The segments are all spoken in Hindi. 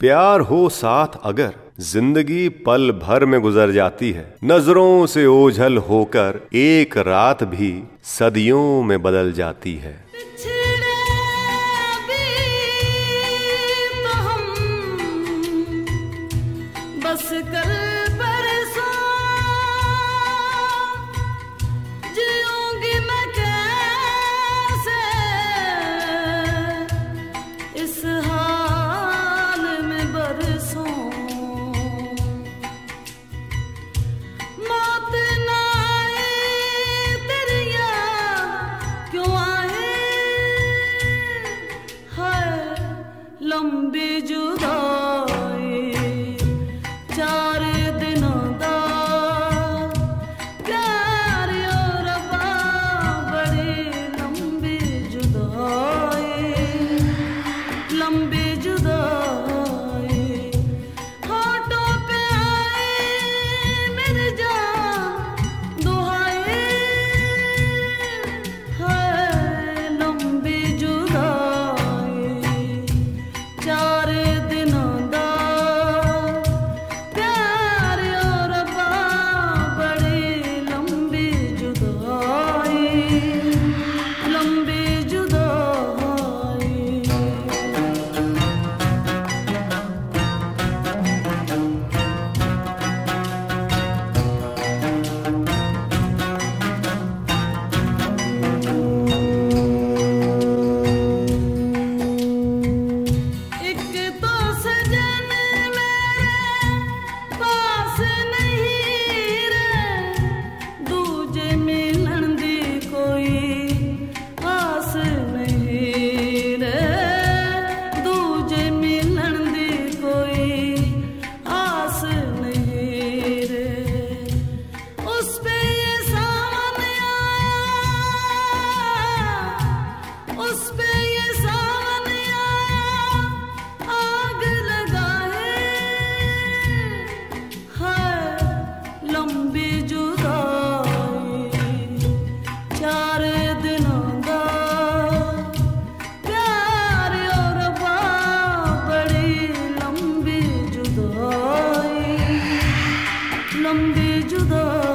प्यार हो साथ अगर, ज़िंदगी पल भर में गुजर जाती है। नज़रों से ओझल होकर एक रात भी सदियों में बदल जाती है। water. love.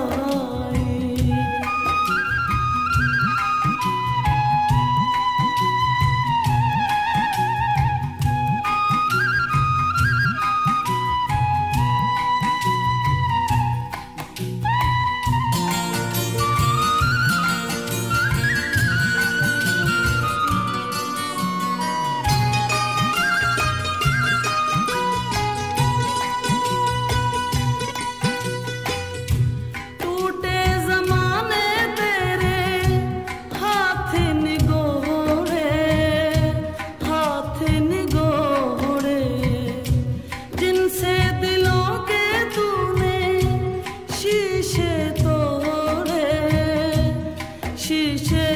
पहले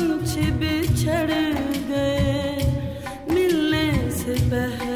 समझ बिछड़ गए मिलने से पहले